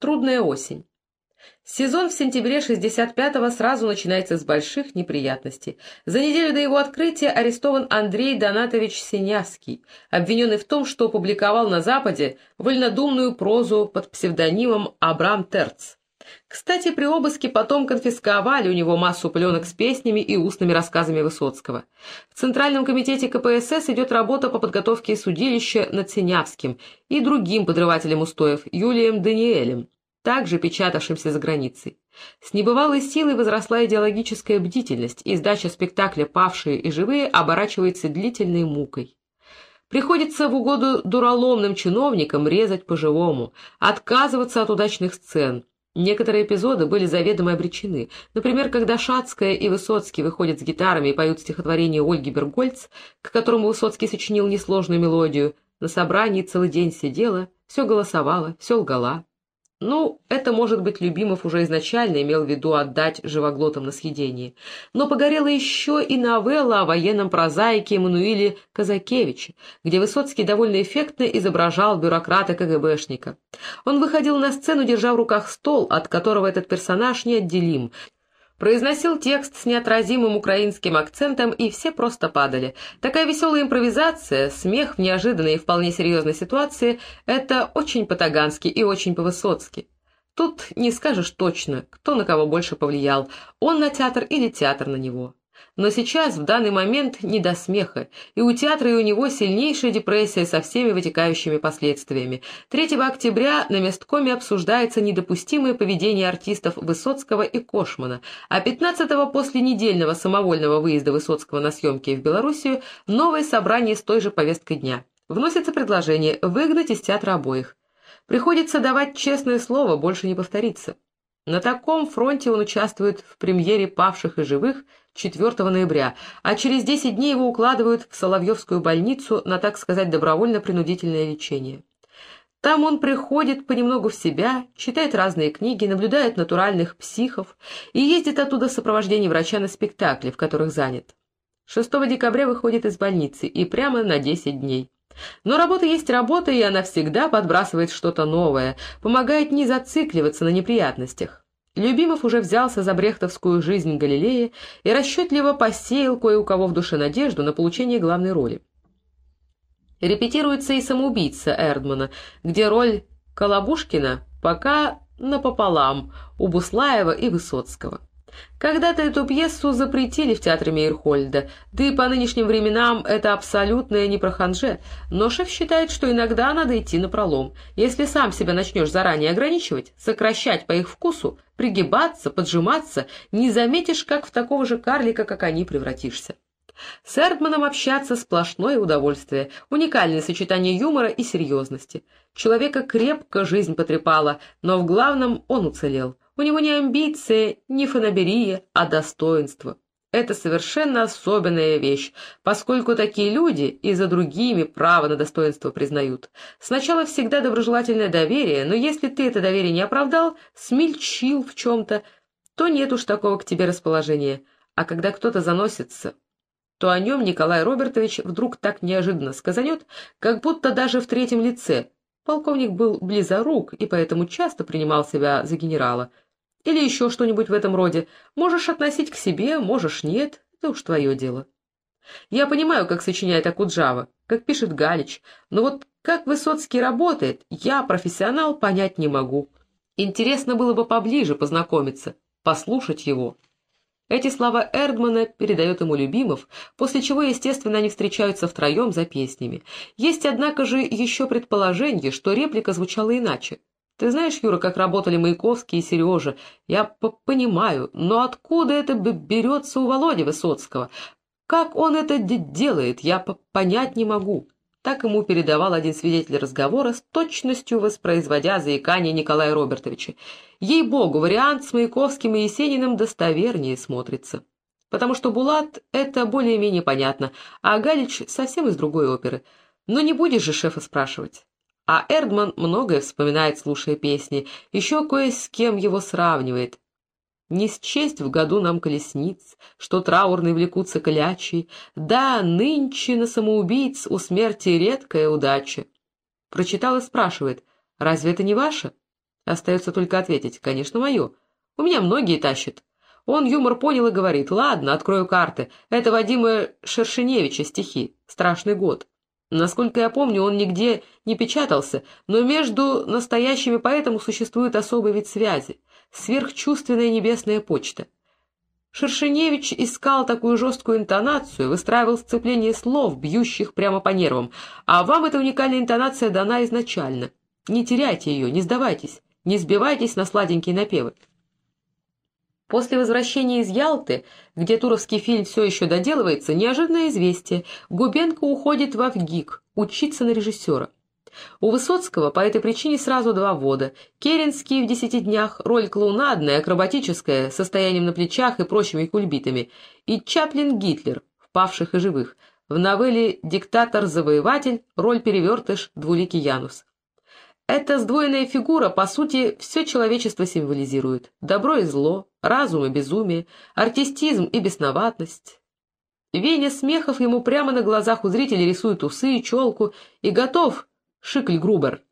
Трудная осень. Сезон в сентябре 65-го сразу начинается с больших неприятностей. За неделю до его открытия арестован Андрей Донатович Синявский, обвиненный в том, что опубликовал на Западе вольнодумную прозу под псевдонимом Абрам Терц. Кстати, при обыске потом конфисковали у него массу пленок с песнями и устными рассказами Высоцкого. В Центральном комитете КПСС идет работа по подготовке судилища над Синявским и другим подрывателем устоев Юлием Даниэлем, также печатавшимся за границей. С небывалой силой возросла идеологическая бдительность, и сдача спектакля «Павшие и живые» оборачивается длительной мукой. Приходится в угоду дураломным чиновникам резать по-живому, отказываться от удачных сцен, Некоторые эпизоды были заведомо обречены. Например, когда Шацкая и Высоцкий выходят с гитарами и поют стихотворение Ольги Бергольц, к которому Высоцкий сочинил несложную мелодию, на собрании целый день сидела, все голосовала, все лгала. Ну, это, может быть, Любимов уже изначально имел в виду отдать живоглотам на съедение. Но погорела еще и новелла о военном прозаике Эммануиле Казакевиче, где Высоцкий довольно эффектно изображал бюрократа-КГБшника. Он выходил на сцену, держа в руках стол, от которого этот персонаж неотделим, Произносил текст с неотразимым украинским акцентом, и все просто падали. Такая веселая импровизация, смех в неожиданной и вполне серьезной ситуации — это очень по-тагански и очень по-высоцки. Тут не скажешь точно, кто на кого больше повлиял, он на театр или театр на него. Но сейчас, в данный момент, не до смеха, и у театра и у него сильнейшая депрессия со всеми вытекающими последствиями. 3 октября на месткоме обсуждается недопустимое поведение артистов Высоцкого и Кошмана, а 15-го после недельного самовольного выезда Высоцкого на съемки в Белоруссию новое собрание с той же повесткой дня. Вносится предложение выгнать из театра обоих. Приходится давать честное слово, больше не повторится. На таком фронте он участвует в премьере «Павших и живых» 4 ноября, а через 10 дней его укладывают в Соловьевскую больницу на, так сказать, добровольно-принудительное лечение. Там он приходит понемногу в себя, читает разные книги, наблюдает натуральных психов и ездит оттуда в сопровождении врача на спектакли, в которых занят. 6 декабря выходит из больницы и прямо на 10 дней. Но работа есть работа, и она всегда подбрасывает что-то новое, помогает не зацикливаться на неприятностях. Любимов уже взялся за брехтовскую жизнь Галилея и расчетливо посеял кое у кого в душе надежду на получение главной роли. Репетируется и «Самоубийца» Эрдмана, где роль Колобушкина пока напополам у Буслаева и Высоцкого. Когда-то эту пьесу запретили в театре Мейерхольда, да и по нынешним временам это абсолютное не про ханже, но шеф считает, что иногда надо идти на пролом. Если сам себя начнешь заранее ограничивать, сокращать по их вкусу, пригибаться, поджиматься, не заметишь, как в такого же карлика, как они, превратишься. С Эрдманом общаться сплошное удовольствие, уникальное сочетание юмора и серьезности. Человека крепко жизнь потрепала, но в главном он уцелел. У него не амбиция, не фанаберия, а достоинство. Это совершенно особенная вещь, поскольку такие люди и за другими право на достоинство признают. Сначала всегда доброжелательное доверие, но если ты это доверие не оправдал, смельчил в чем-то, то нет уж такого к тебе расположения. А когда кто-то заносится, то о нем Николай Робертович вдруг так неожиданно сказанет, как будто даже в третьем лице. Полковник был близорук и поэтому часто принимал себя за генерала, или еще что-нибудь в этом роде. Можешь относить к себе, можешь нет, это уж твое дело. Я понимаю, как сочиняет Акуджава, как пишет Галич, но вот как Высоцкий работает, я, профессионал, понять не могу. Интересно было бы поближе познакомиться, послушать его. Эти слова Эрдмана передает ему Любимов, после чего, естественно, они встречаются втроем за песнями. Есть, однако же, еще предположение, что реплика звучала иначе. Ты знаешь, Юра, как работали Маяковский и Сережа? Я понимаю, но откуда это берется у Володи Высоцкого? Как он это делает, я понять не могу. Так ему передавал один свидетель разговора, с точностью воспроизводя заикание Николая Робертовича. Ей-богу, вариант с Маяковским и Есениным достовернее смотрится. Потому что Булат — это более-менее понятно, а Галич совсем из другой оперы. Но не будешь же шефа спрашивать. А Эрдман многое вспоминает, слушая песни, еще кое с кем его сравнивает. Не счесть в году нам колесниц, что траурные влекутся клячей, да, нынче на самоубийц у смерти редкая удача. Прочитал и спрашивает, разве это не ваше? Остается только ответить, конечно, мое. У меня многие тащат. Он юмор понял и говорит, ладно, открою карты. Это Вадима Шершеневича стихи «Страшный год». Насколько я помню, он нигде не печатался, но между настоящими поэтами существует особый вид связи — сверхчувственная небесная почта. Шершеневич искал такую жесткую интонацию, выстраивал сцепление слов, бьющих прямо по нервам, а вам эта уникальная интонация дана изначально. Не теряйте ее, не сдавайтесь, не сбивайтесь на сладенькие напевы. После возвращения из Ялты, где туровский фильм все еще доделывается, неожиданное известие. Губенко уходит в Авгик, учиться на режиссера. У Высоцкого по этой причине сразу два вода. Керенский в «Десяти днях» роль клоунадная, акробатическая, состоянием на плечах и прочими кульбитами. И Чаплин Гитлер, в «Павших и живых». В новелле «Диктатор-завоеватель» роль перевертыш двуликий Янус. Эта сдвоенная фигура, по сути, все человечество символизирует. Добро и зло, разум и безумие, артистизм и бесноватность. Веня Смехов ему прямо на глазах у зрителей рисует усы и челку и готов, Шикль Грубер.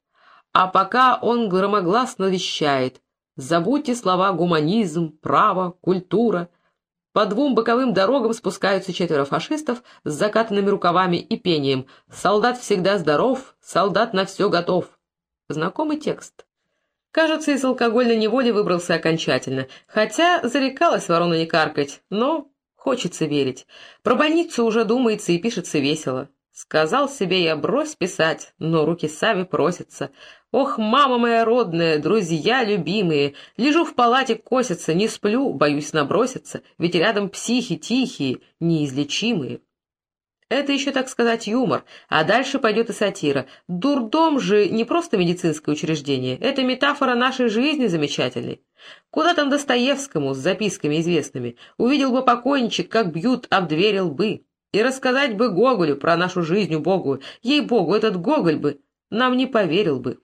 А пока он громогласно вещает «Забудьте слова гуманизм, право, культура». По двум боковым дорогам спускаются четверо фашистов с закатанными рукавами и пением «Солдат всегда здоров, солдат на все готов». Знакомый текст. Кажется, из алкогольной неволи выбрался окончательно, хотя зарекалась ворона не каркать, но хочется верить. Про больницу уже думается и пишется весело. Сказал себе я, брось писать, но руки сами просятся. Ох, мама моя родная, друзья любимые, лежу в палате, косятся, не сплю, боюсь наброситься, ведь рядом психи тихие, неизлечимые. Это еще, так сказать, юмор, а дальше пойдет и сатира. Дурдом же не просто медицинское учреждение, это метафора нашей жизни замечательной. Куда там Достоевскому с записками известными? Увидел бы покойничек, как бьют, обдверил бы. И рассказать бы Гоголю про нашу жизнь убогую. Ей-богу, этот Гоголь бы нам не поверил бы.